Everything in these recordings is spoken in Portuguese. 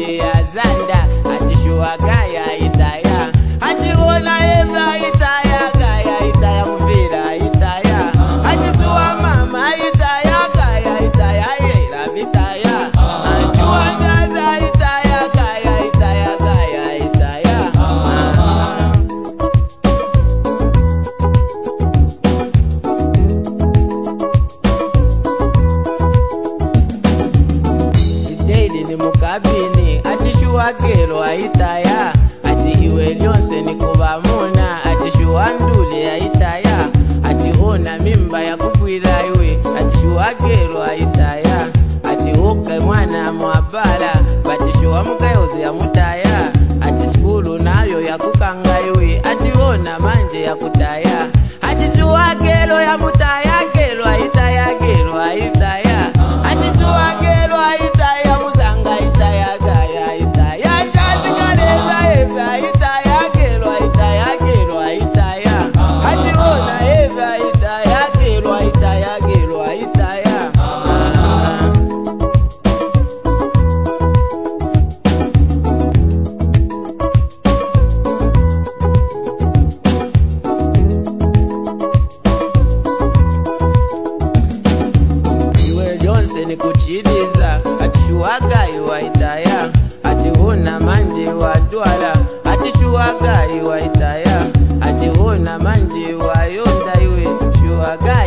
Yeah. Gero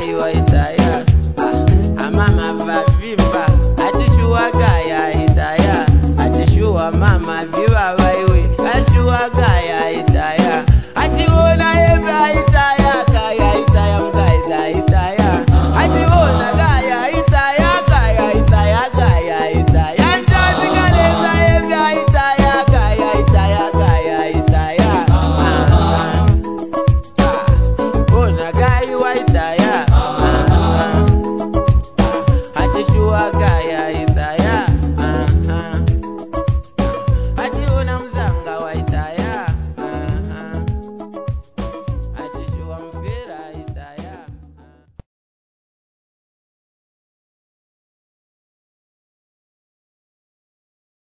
幸い